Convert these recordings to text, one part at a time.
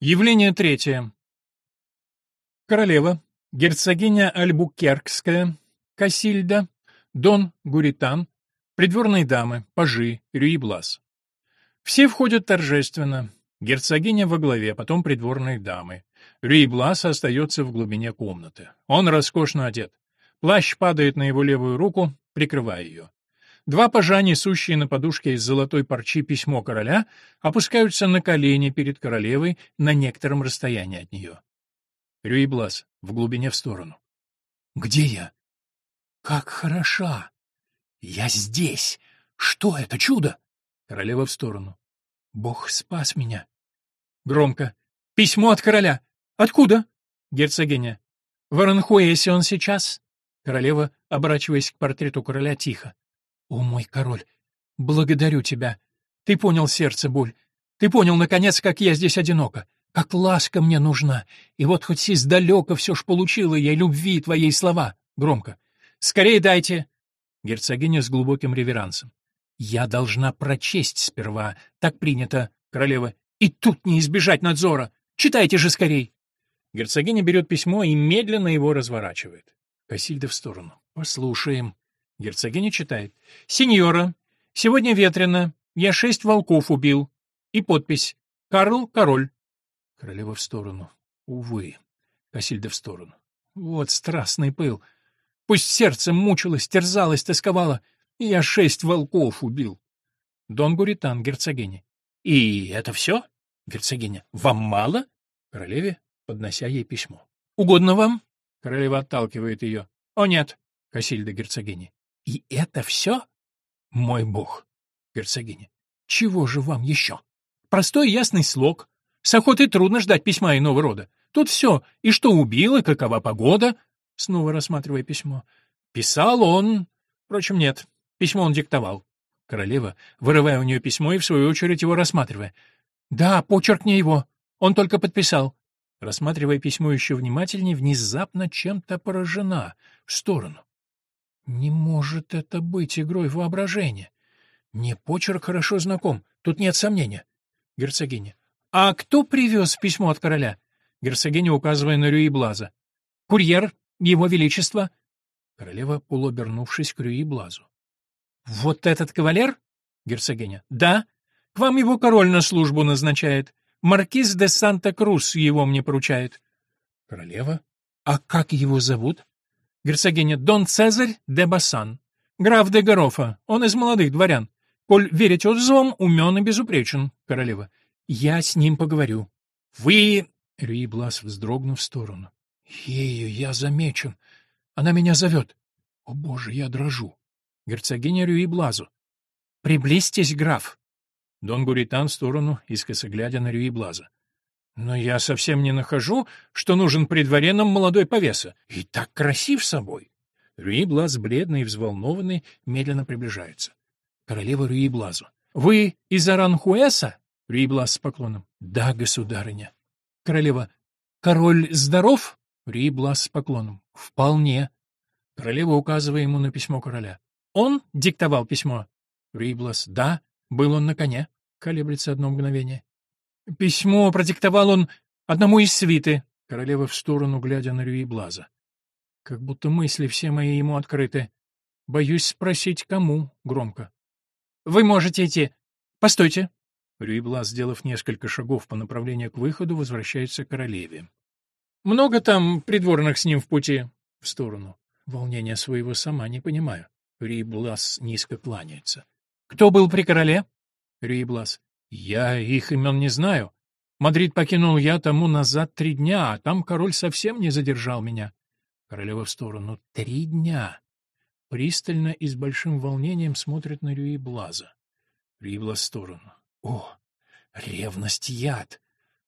Явление третье. Королева, герцогиня Альбукеркская, Касильда, Дон Гуритан, придворные дамы, пажи, Рюиблас. Все входят торжественно. Герцогиня во главе, потом придворные дамы. Рюиблас остается в глубине комнаты. Он роскошно одет. Плащ падает на его левую руку, прикрывая ее. Два пажа, несущие на подушке из золотой парчи письмо короля, опускаются на колени перед королевой на некотором расстоянии от нее. Рюиблас в глубине в сторону. «Где я?» «Как хороша! Я здесь! Что это чудо?» Королева в сторону. «Бог спас меня!» Громко. «Письмо от короля! Откуда?» Герцогиня. «В Аранхуэсе он сейчас?» Королева, оборачиваясь к портрету короля, тихо. «О, мой король, благодарю тебя. Ты понял сердце боль. Ты понял, наконец, как я здесь одинока, как ласка мне нужна. И вот хоть издалека все ж получила я любви твоей слова». Громко. «Скорее дайте!» Герцогиня с глубоким реверансом. «Я должна прочесть сперва. Так принято, королева. И тут не избежать надзора. Читайте же скорей!» Герцогиня берет письмо и медленно его разворачивает. Касильда в сторону. «Послушаем». Герцогиня читает. «Сеньора, сегодня ветрено. Я шесть волков убил». И подпись. «Карл, король». Королева в сторону. «Увы». Касильда в сторону. «Вот страстный пыл. Пусть сердце мучилось, терзалось, тосковало. Я шесть волков убил». Дон Гуритан, герцогиня. «И это все?» Герцогиня. «Вам мало?» Королеве, поднося ей письмо. «Угодно вам?» Королева отталкивает ее. «О нет!» Касильда герцогиня. И это все? Мой бог. Герцогиня. Чего же вам еще? Простой ясный слог. С охотой трудно ждать письма иного рода. Тут все. И что убил, и какова погода. Снова рассматривая письмо. Писал он... Впрочем, нет. Письмо он диктовал. Королева, вырывая у нее письмо и в свою очередь его рассматривая. «Да, почерк не его. Он только подписал». Рассматривая письмо еще внимательнее, внезапно чем-то поражена. В сторону. Не может это быть игрой воображения. Мне почерк хорошо знаком, тут нет сомнения. Герцогиня. А кто привез письмо от короля? Герцогиня, указывая на Рюи Блаза. Курьер, его величество. Королева, полуобернувшись к Рюи Блазу. Вот этот кавалер? Герцогиня. Да. К вам его король на службу назначает. Маркиз де Санта-Крус его мне поручает. Королева. А как его зовут? Герцогиня Дон Цезарь де Бассан. Граф де Горофа, он из молодых дворян. Коль верить отзывам, умен и безупречен. Королева. Я с ним поговорю. Вы... Рюи Блас вздрогнув в сторону. Ею я замечен. Она меня зовет. О, боже, я дрожу. Герцогиня Рюи Блазу. Приблизьтесь, граф. Дон Гуритан в сторону, искоса глядя на Рюи Блаза. Но я совсем не нахожу, что нужен при дворе нам молодой повеса. И так красив собой. Рюи-Блаз, бледный и взволнованный, медленно приближается. Королева Рюи-Блазу. «Вы из Аранхуэса?» Рюи-Блаз с поклоном. «Да, государыня». Королева. «Король здоров?» Рюи-Блаз с поклоном. «Вполне». Королева, указывая ему на письмо короля. «Он диктовал письмо?» Рюи-Блаз. «Да, был он на коне». Колеблется одно мгновение. Письмо продиктовал он одному из свиты. Королева в сторону, глядя на Рюи Блаза. Как будто мысли все мои ему открыты. Боюсь спросить, кому, громко. Вы можете идти. Постойте. Рюи Блаз, сделав несколько шагов по направлению к выходу, возвращается к королеве. Много там придворных с ним в пути? В сторону. Волнения своего сама не понимаю. Рюи Блаз низко кланяется. Кто был при короле? Рюи Блаз. Я их имен не знаю. Мадрид покинул я тому назад три дня, а там король совсем не задержал меня. Королева в сторону. Три дня. Пристально и с большим волнением смотрит на Рюи Блаза. Рюи Блаз в сторону. О, ревность яд.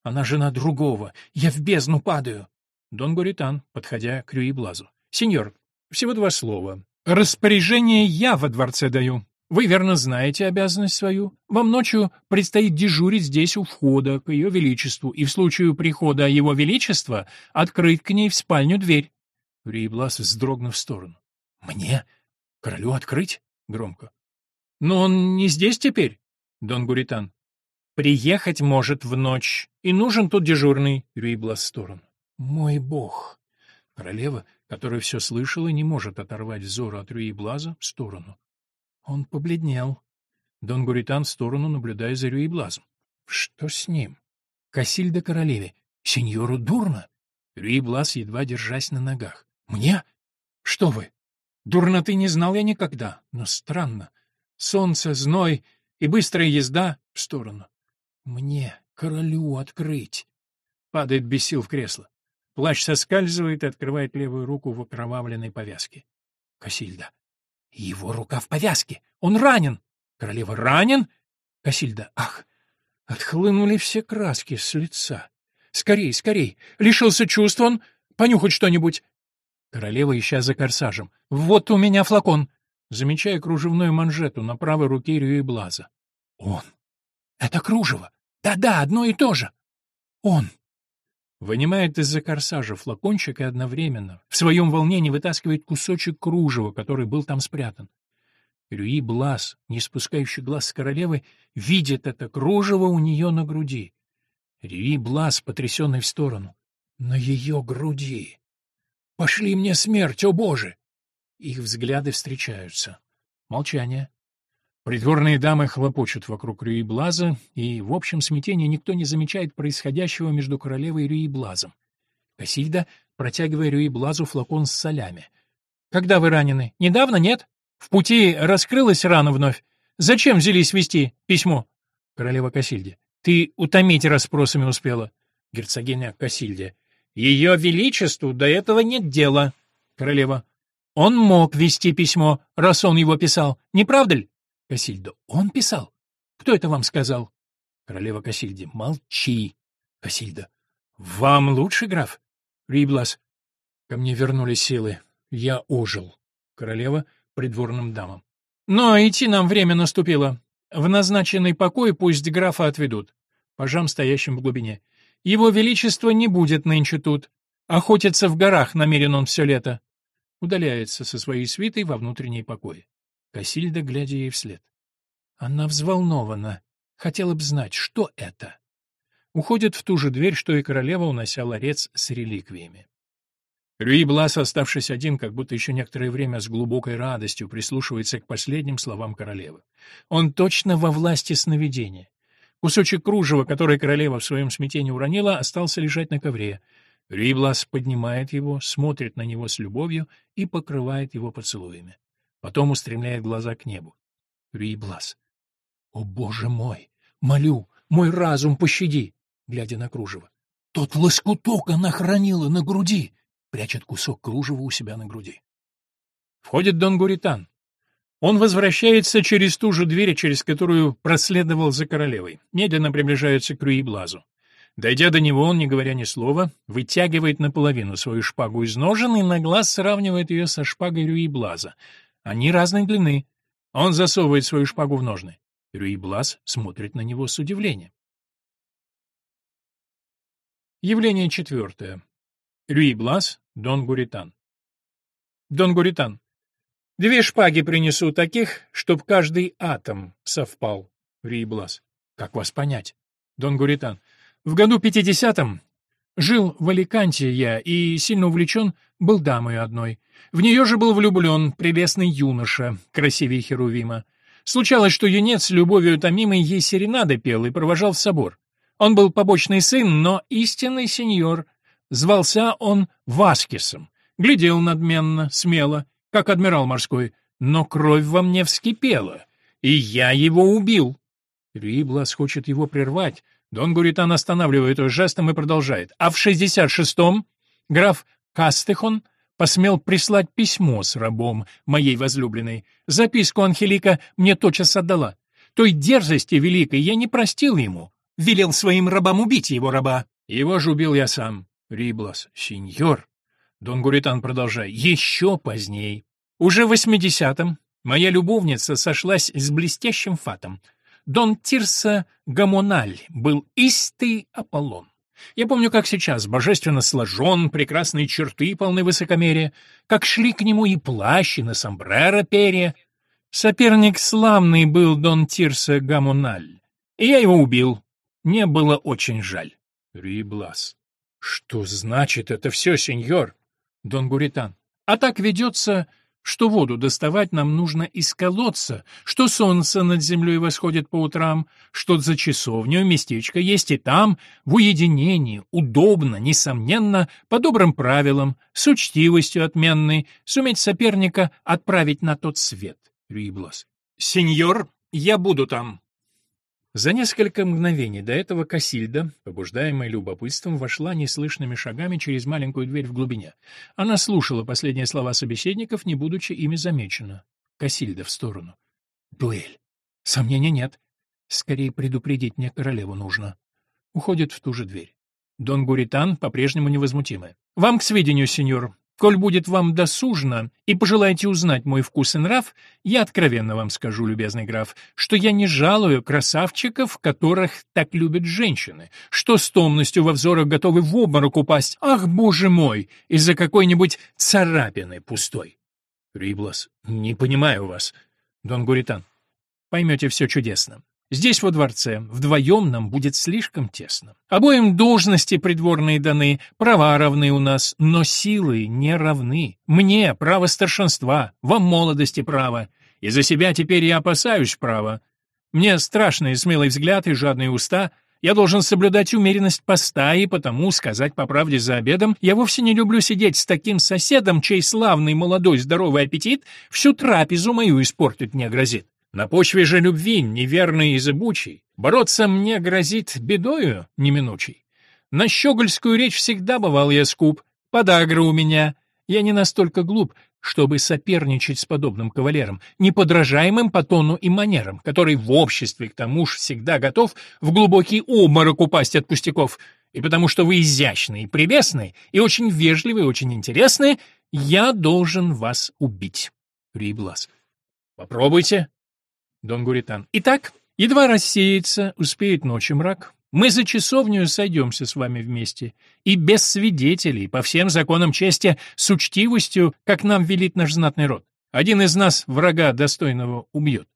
Она жена другого. Я в бездну падаю. Дон Гуритан, подходя к Рюи Блазу. Сеньор, всего два слова. Распоряжение я во дворце даю. Вы верно знаете обязанность свою. Вам ночью предстоит дежурить здесь у входа к ее величеству, и в случае прихода его величества открыть к ней в спальню дверь. Риблас вздрогнув в сторону. Мне? Королю открыть? Громко. Но он не здесь теперь, Дон Гуритан. Приехать может в ночь, и нужен тут дежурный. Рюйблас в сторону. Мой бог! Королева, которая все слышала, не может оторвать взор от Рюйблаза в сторону. Он побледнел. Дон Гуритан в сторону, наблюдая за Рюйблазом. Что с ним? Касильда королеве. Сеньору дурно? Рюйблаз, едва держась на ногах. Мне? Что вы? Дурноты не знал я никогда, но странно. Солнце, зной и быстрая езда в сторону. Мне, королю, открыть. Падает без сил в кресло. Плащ соскальзывает и открывает левую руку в окровавленной повязке. Касильда. Его рука в повязке. Он ранен. Королева ранен? Касильда. Ах, отхлынули все краски с лица. Скорей, скорей. Лишился чувств он. Понюхать что-нибудь. Королева, ища за корсажем. «Вот у меня флакон!» Замечая кружевную манжету на правой руке Рюи Блаза. «Он! Это кружево! Да-да, одно и то же! Он!» Вынимает из-за корсажа флакончик и одновременно, в своем волнении вытаскивает кусочек кружева, который был там спрятан. Рюи Блаз, не спускающий глаз с королевы, видит это кружево у нее на груди. Рюи Блаз, потрясенный в сторону. На ее груди. Пошли мне смерть, о боже! Их взгляды встречаются. Молчание. Придворные дамы хлопочут вокруг Рюи-Блаза, и в общем смятении никто не замечает происходящего между королевой и Рюи-Блазом. Кассильда, протягивая Рюи-Блазу флакон с солями. «Когда вы ранены? Недавно, нет? В пути раскрылась рана вновь. Зачем взялись вести письмо?» Королева Кассильде. «Ты утомить расспросами успела». Герцогиня Кассильде. Ее Величеству до этого нет дела. Королева. Он мог вести письмо, раз он его писал. Не правда ли? Касильда. Он писал? Кто это вам сказал? Королева Касильде. Молчи. Касильда. Вам лучше, граф? Риблас. Ко мне вернулись силы. Я ожил. Королева придворным дамам. Но идти нам время наступило. В назначенный покой пусть графа отведут. Пажам, стоящим в глубине. Его Величество не будет нынче тут. Охотиться в горах намерен он все лето. Удаляется со своей свитой во внутренний покой. Касильда, глядя ей вслед. Она взволнована. Хотела бы знать, что это. Уходит в ту же дверь, что и королева, унося ларец с реликвиями. Рюи Блас, оставшись один, как будто еще некоторое время с глубокой радостью прислушивается к последним словам королевы. Он точно во власти сновидения. Кусочек кружева, который королева в своем смятении уронила, остался лежать на ковре. Риблас поднимает его, смотрит на него с любовью и покрывает его поцелуями. Потом устремляет глаза к небу. Риблас. «О, Боже мой! Молю, мой разум пощади!» Глядя на кружево. «Тот лоскуток она хранила на груди!» Прячет кусок кружева у себя на груди. Входит Дон Гуритан. Он возвращается через ту же дверь, через которую проследовал за королевой. Медленно приближается к Руи-Блазу. Дойдя до него, он, не говоря ни слова, вытягивает наполовину свою шпагу из ножен и на глаз сравнивает ее со шпагой Рюи-Блаза. Они разной длины. Он засовывает свою шпагу в ножны. Рюи-Блаз смотрит на него с удивлением. Явление четвертое. Рюи-Блаз, Дон Гуритан. Дон Гуритан. Две шпаги принесу таких, чтоб каждый атом совпал. Риблас. Как вас понять? Дон Гуритан. В году пятидесятом жил в Аликанте я и сильно увлечен был дамой одной. В нее же был влюблен прелестный юноша, красивее Херувима. Случалось, что юнец любовью томимой ей серенады пел и провожал в собор. Он был побочный сын, но истинный сеньор. Звался он Васкисом. Глядел надменно, смело, как адмирал морской, но кровь во мне вскипела, и я его убил. Риблас хочет его прервать. Дон Гуритан останавливает его жестом и продолжает. А в шестьдесят шестом граф Кастехон посмел прислать письмо с рабом моей возлюбленной. Записку Анхелика мне тотчас отдала. Той дерзости великой я не простил ему. Велел своим рабам убить его раба. Его же убил я сам. Риблас, сеньор, Дон Гуритан продолжает. Еще поздней. Уже в восьмидесятом моя любовница сошлась с блестящим фатом. Дон Тирса Гамональ был истый Аполлон. Я помню, как сейчас, божественно сложен, прекрасные черты, полны высокомерия, как шли к нему и плащ, и на сомбреро перья. Соперник славный был Дон Тирса Гамональ, и я его убил, Мне было очень жаль. Риблас. Что значит это все, сеньор? Дон Гуритан. А так ведется что воду доставать нам нужно из колодца, что солнце над землей восходит по утрам, что за часовню местечко есть и там, в уединении, удобно, несомненно, по добрым правилам, с учтивостью отменной, суметь соперника отправить на тот свет. Риблос. «Сеньор, я буду там». За несколько мгновений до этого Касильда, побуждаемая любопытством, вошла неслышными шагами через маленькую дверь в глубине. Она слушала последние слова собеседников, не будучи ими замечена. Касильда в сторону. «Дуэль. Сомнений нет. Скорее предупредить мне королеву нужно». Уходит в ту же дверь. Дон Гуритан по-прежнему невозмутимый. «Вам к сведению, сеньор, Коль будет вам досужно и пожелаете узнать мой вкус и нрав, я откровенно вам скажу, любезный граф, что я не жалую красавчиков, которых так любят женщины, что с томностью во взорах готовы в обморок упасть, ах, боже мой, из-за какой-нибудь царапины пустой. Риблас, не понимаю вас. Дон Гуритан, поймете все чудесно. Здесь, во дворце, вдвоем нам будет слишком тесно. Обоим должности придворные даны, права равны у нас, но силы не равны. Мне право старшинства, вам молодости право. И за себя теперь я опасаюсь права. Мне страшный смелый взгляд и жадные уста. Я должен соблюдать умеренность поста, и потому, сказать по правде за обедом, я вовсе не люблю сидеть с таким соседом, чей славный молодой здоровый аппетит всю трапезу мою испортить не грозит. На почве же любви, неверной и зыбучей, бороться мне грозит бедою неминучей. На щегольскую речь всегда бывал я скуп, подагра у меня. Я не настолько глуп, чтобы соперничать с подобным кавалером, неподражаемым по тону и манерам, который в обществе к тому же всегда готов в глубокий обморок упасть от пустяков. И потому что вы изящны и прелестны, и очень вежливы и очень интересны, я должен вас убить. Риблас. Попробуйте. Дон Гуритан. Итак, едва рассеется, успеет ночи мрак, мы за часовню сойдемся с вами вместе, и без свидетелей, по всем законам чести, с учтивостью, как нам велит наш знатный род. Один из нас врага достойного убьет.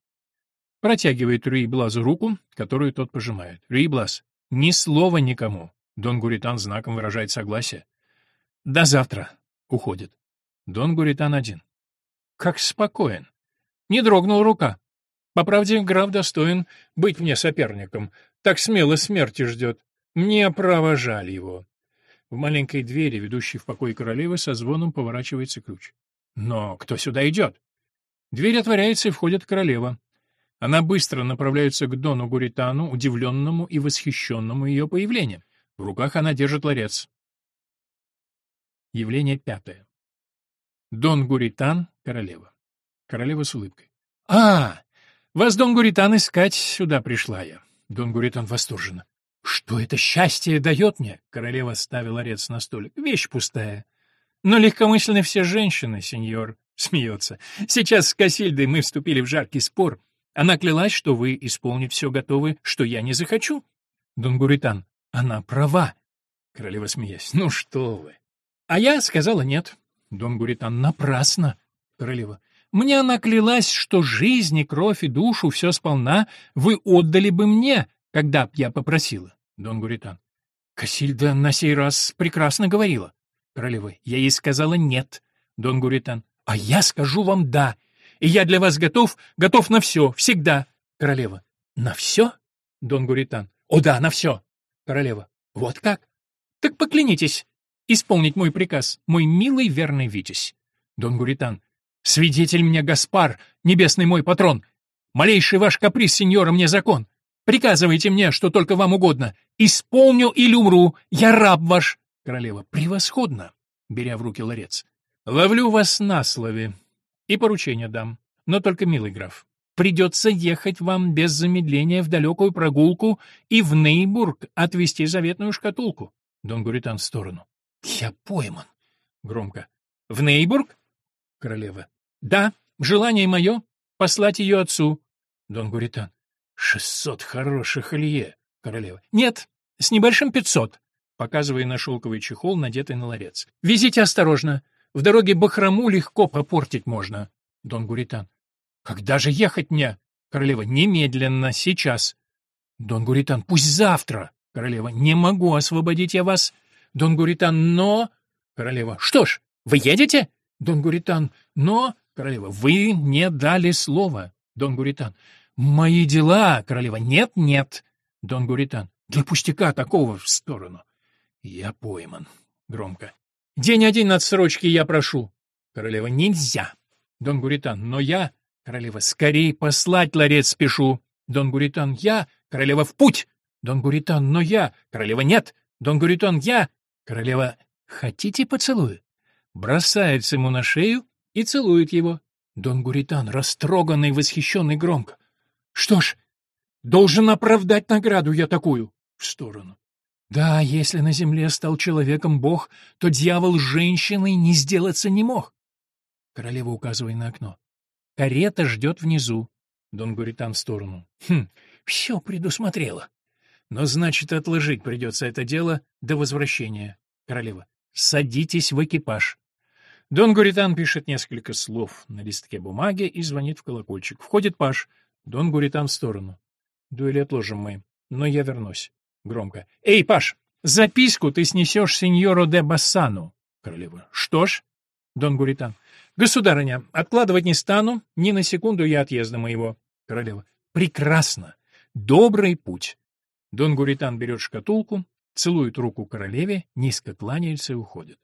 Протягивает Руи Блазу руку, которую тот пожимает. Руи Блаз, ни слова никому. Дон Гуритан знаком выражает согласие. До завтра. Уходит. Дон Гуритан один. Как спокоен. Не дрогнула рука. По правде, граф достоин быть мне соперником. Так смело смерти ждет. Мне право жаль его. В маленькой двери, ведущей в покой королевы, со звоном поворачивается ключ. Но кто сюда идет? Дверь отворяется, и входит королева. Она быстро направляется к Дону Гуритану, удивленному и восхищенному ее появлением. В руках она держит ларец. Явление пятое. Дон Гуритан, королева. Королева с улыбкой. «А, вас, Дон Гуритан, искать сюда пришла я. Дон Гуритан восторженно. Что это счастье дает мне? Королева ставила ларец на столик. Вещь пустая. Но легкомысленны все женщины, сеньор. Смеется. Сейчас с Кассильдой мы вступили в жаркий спор. Она клялась, что вы исполнить все готовы, что я не захочу. Дон Гуритан. Она права. Королева смеясь. Ну что вы. А я сказала нет. Дон Гуритан. Напрасно. Королева. Мне она клялась, что жизнь и кровь и душу все сполна вы отдали бы мне, когда б я попросила. Дон Гуритан. Касильда на сей раз прекрасно говорила. Королева. Я ей сказала нет. Дон Гуритан. А я скажу вам да. И я для вас готов, готов на все, всегда. Королева. На все? Дон Гуритан. О да, на все. Королева. Вот как? Так поклянитесь исполнить мой приказ, мой милый верный Витязь. Дон Гуритан. Свидетель мне Гаспар, небесный мой патрон. Малейший ваш каприз, сеньора, мне закон. Приказывайте мне, что только вам угодно. Исполню или умру. Я раб ваш. Королева. Превосходно. Беря в руки ларец. Ловлю вас на слове. И поручение дам. Но только, милый граф, придется ехать вам без замедления в далекую прогулку и в Нейбург отвезти заветную шкатулку. Дон Гуритан в сторону. Я пойман. Громко. В Нейбург? Королева. Да, желание мое — послать ее отцу. Дон Гуритан. Шестьсот хороших Илье. Королева. Нет, с небольшим пятьсот. Показывая на шелковый чехол, надетый на ларец. Везите осторожно. В дороге бахрому легко попортить можно. Дон Гуритан. Когда же ехать мне? Королева. Немедленно, сейчас. Дон Гуритан, пусть завтра. Королева, не могу освободить я вас. Дон Гуритан, но... Королева, что ж, вы едете? Дон Гуритан, но... Королева, вы не дали слова. Дон Гуритан, мои дела. Королева, нет, нет. Дон Гуритан, для пустяка такого в сторону. Я пойман. Громко. День один отсрочки я прошу. Королева, нельзя. Дон Гуритан, но я... Королева, скорей послать ларец спешу. Дон Гуритан, я... Королева, в путь! Дон Гуритан, но я... Королева, нет! Дон Гуритан, я... Королева, хотите поцелую? Бросается ему на шею и целует его. Дон Гуритан, растроганный, восхищенный громко. Что ж, должен оправдать награду я такую. В сторону. Да, если на земле стал человеком Бог, то дьявол женщиной не сделаться не мог. Королева указывая на окно. Карета ждет внизу. Дон Гуритан в сторону. Хм, все предусмотрела. Но значит, отложить придется это дело до возвращения. Королева. Садитесь в экипаж. Дон Гуритан пишет несколько слов на листке бумаги и звонит в колокольчик. Входит Паш. Дон Гуритан в сторону. Дуэль отложим мы, но я вернусь. Громко. Эй, Паш, записку ты снесешь сеньору де Бассану. Королева. Что ж? Дон Гуритан. Государыня, откладывать не стану, ни на секунду я отъезда моего. Королева. Прекрасно. Добрый путь. Дон Гуритан берет шкатулку, целует руку королеве, низко кланяется и уходит.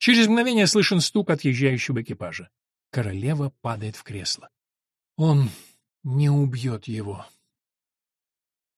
Через мгновение слышен стук отъезжающего экипажа. Королева падает в кресло. Он не убьет его.